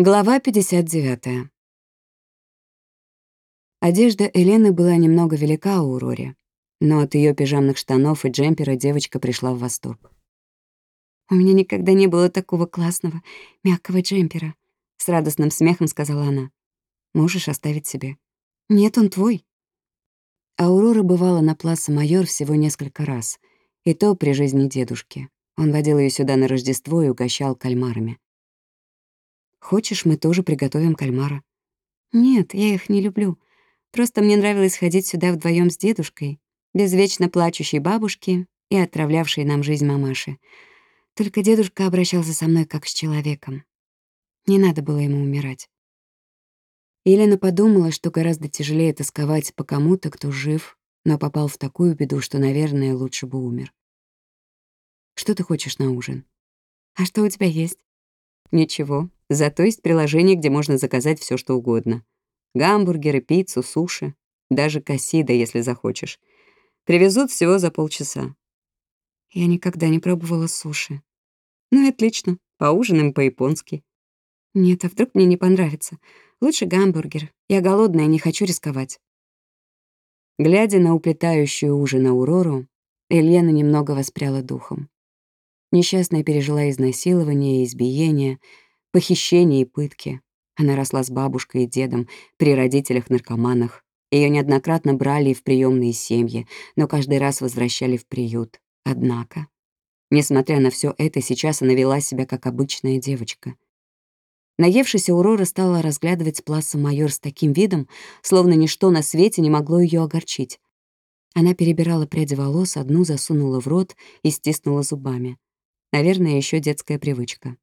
Глава 59. Одежда Елены была немного велика у Роре, но от ее пижамных штанов и джемпера девочка пришла в восторг. «У меня никогда не было такого классного, мягкого джемпера», — с радостным смехом сказала она. «Можешь оставить себе». «Нет, он твой». Аурора бывала на Пласа Майор всего несколько раз, и то при жизни дедушки. Он водил ее сюда на Рождество и угощал кальмарами. Хочешь, мы тоже приготовим кальмара?» «Нет, я их не люблю. Просто мне нравилось ходить сюда вдвоем с дедушкой, без вечно плачущей бабушки и отравлявшей нам жизнь мамаши. Только дедушка обращался со мной как с человеком. Не надо было ему умирать». Елена подумала, что гораздо тяжелее тосковать по кому-то, кто жив, но попал в такую беду, что, наверное, лучше бы умер. «Что ты хочешь на ужин?» «А что у тебя есть?» Ничего, зато есть приложение, где можно заказать все, что угодно. Гамбургеры, пиццу, суши, даже кассида, если захочешь. Привезут всего за полчаса. Я никогда не пробовала суши. Ну и отлично, поужинаем по-японски. Нет, а вдруг мне не понравится? Лучше гамбургер. Я голодная, не хочу рисковать. Глядя на уплетающую ужин Аурору, Ельена немного воспряла духом. Несчастная пережила изнасилование избиение, похищение и пытки. Она росла с бабушкой и дедом при родителях-наркоманах. Ее неоднократно брали в приемные семьи, но каждый раз возвращали в приют. Однако, несмотря на все это, сейчас она вела себя как обычная девочка. Наевшись, Аурора стала разглядывать Пласа Майор с таким видом, словно ничто на свете не могло ее огорчить. Она перебирала пряди волос, одну засунула в рот и стиснула зубами. Наверное, еще детская привычка.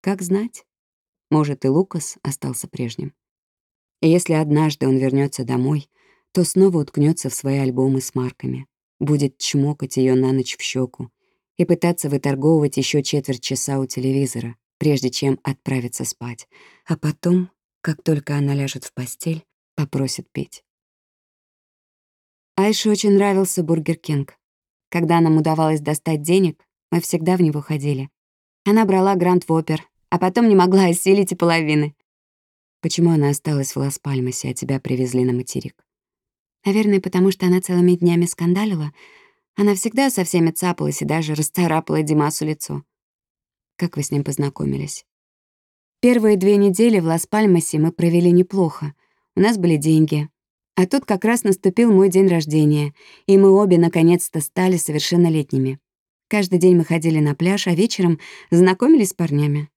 Как знать? Может, и Лукас остался прежним. И если однажды он вернется домой, то снова уткнется в свои альбомы с марками, будет чмокать ее на ночь в щеку и пытаться выторговывать еще четверть часа у телевизора, прежде чем отправиться спать, а потом, как только она ляжет в постель, попросит пить. Айше очень нравился Бургер Кинг. Когда нам удавалось достать денег, мы всегда в него ходили. Она брала Гранд Вопер, а потом не могла осилить и половины. Почему она осталась в Лас-Пальмасе, а тебя привезли на материк? Наверное, потому что она целыми днями скандалила. Она всегда со всеми цапалась и даже расцарапала Димасу лицо. Как вы с ним познакомились? Первые две недели в Лас-Пальмасе мы провели неплохо. У нас были деньги. А тут как раз наступил мой день рождения, и мы обе наконец-то стали совершеннолетними. Каждый день мы ходили на пляж, а вечером знакомились с парнями.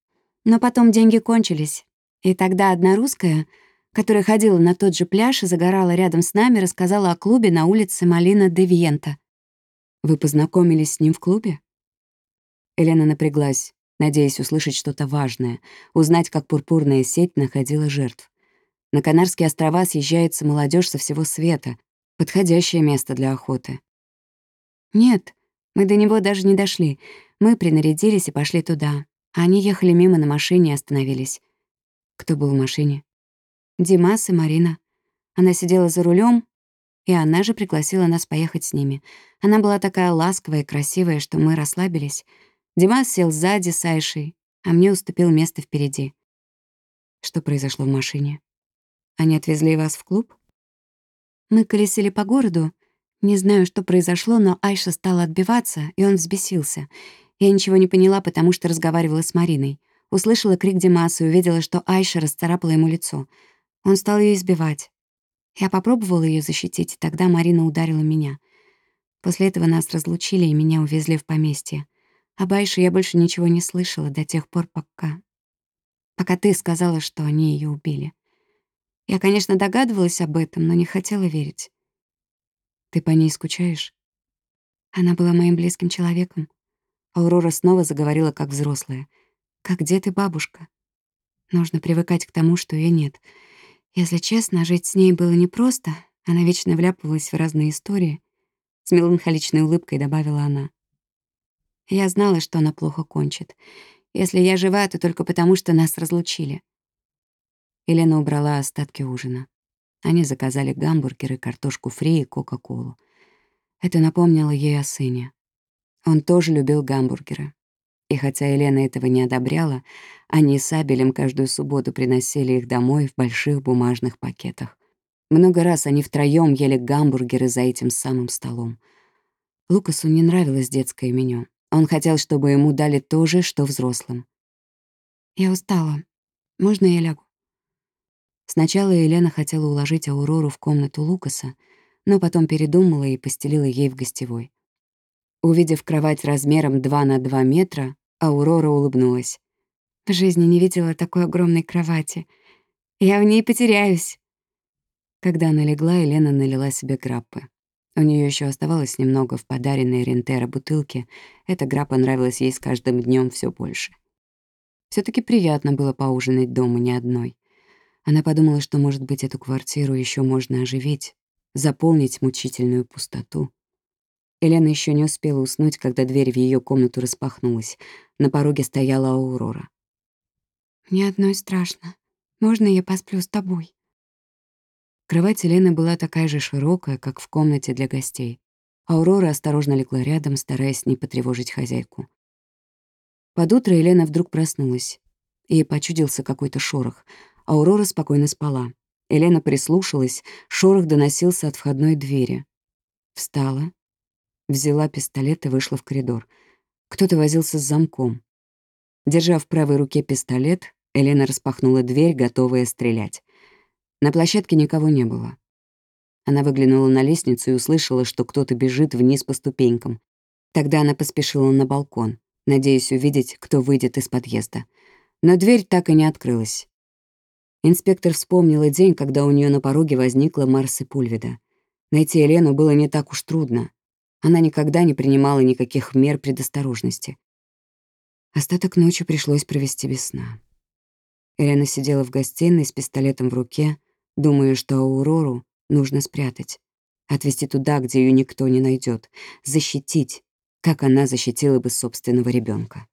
Но потом деньги кончились. И тогда одна русская, которая ходила на тот же пляж и загорала рядом с нами, рассказала о клубе на улице Малина де Виента. «Вы познакомились с ним в клубе?» Елена напряглась, надеясь услышать что-то важное, узнать, как пурпурная сеть находила жертв. На Канарские острова съезжается молодежь со всего света. Подходящее место для охоты. «Нет», мы до него даже не дошли. Мы принарядились и пошли туда. Они ехали мимо на машине и остановились. Кто был в машине? Димас и Марина. Она сидела за рулем, и она же пригласила нас поехать с ними. Она была такая ласковая и красивая, что мы расслабились. Димас сел сзади с Айшей, а мне уступил место впереди. Что произошло в машине? Они отвезли вас в клуб? Мы колесили по городу, не знаю, что произошло, но Айша стала отбиваться, и он взбесился. Я ничего не поняла, потому что разговаривала с Мариной. Услышала крик Димаса и увидела, что Айша расцарапала ему лицо. Он стал ее избивать. Я попробовала ее защитить, и тогда Марина ударила меня. После этого нас разлучили, и меня увезли в поместье. Об Айше я больше ничего не слышала до тех пор, пока... Пока ты сказала, что они ее убили. Я, конечно, догадывалась об этом, но не хотела верить. Ты по ней скучаешь? Она была моим близким человеком. Аурора снова заговорила как взрослая. Как дед и бабушка. Нужно привыкать к тому, что ее нет. Если честно, жить с ней было непросто. Она вечно вляпывалась в разные истории. С меланхоличной улыбкой добавила она. Я знала, что она плохо кончит. Если я жива, то только потому, что нас разлучили. Елена убрала остатки ужина. Они заказали гамбургеры, картошку фри и кока-колу. Это напомнило ей о сыне. Он тоже любил гамбургеры. И хотя Елена этого не одобряла, они с Абелем каждую субботу приносили их домой в больших бумажных пакетах. Много раз они втроём ели гамбургеры за этим самым столом. Лукасу не нравилось детское меню. Он хотел, чтобы ему дали то же, что взрослым. «Я устала. Можно я лягу?» Сначала Елена хотела уложить Аурору в комнату Лукаса, но потом передумала и постелила ей в гостевой. Увидев кровать размером 2 на 2 метра, Аурора улыбнулась. «В жизни не видела такой огромной кровати. Я в ней потеряюсь». Когда она легла, Елена налила себе граппы. У нее еще оставалось немного в подаренной Рентера бутылке. Эта граппа нравилась ей с каждым днем все больше. все таки приятно было поужинать дома не одной. Она подумала, что, может быть, эту квартиру еще можно оживить, заполнить мучительную пустоту. Елена еще не успела уснуть, когда дверь в ее комнату распахнулась. На пороге стояла Аурора. «Мне одной страшно. Можно я посплю с тобой?» Кровать Елены была такая же широкая, как в комнате для гостей. Аурора осторожно легла рядом, стараясь не потревожить хозяйку. Под утро Елена вдруг проснулась. Ей почудился какой-то шорох. Аурора спокойно спала. Елена прислушалась, шорох доносился от входной двери. Встала, взяла пистолет и вышла в коридор. Кто-то возился с замком. Держа в правой руке пистолет, Елена распахнула дверь, готовая стрелять. На площадке никого не было. Она выглянула на лестницу и услышала, что кто-то бежит вниз по ступенькам. Тогда она поспешила на балкон, надеясь увидеть, кто выйдет из подъезда. Но дверь так и не открылась. Инспектор вспомнила день, когда у нее на пороге возникла Марса Пульвида. Найти Елену было не так уж трудно. Она никогда не принимала никаких мер предосторожности. Остаток ночи пришлось провести без сна. Елена сидела в гостиной с пистолетом в руке, думая, что Аурору нужно спрятать, отвезти туда, где ее никто не найдет, защитить, как она защитила бы собственного ребенка.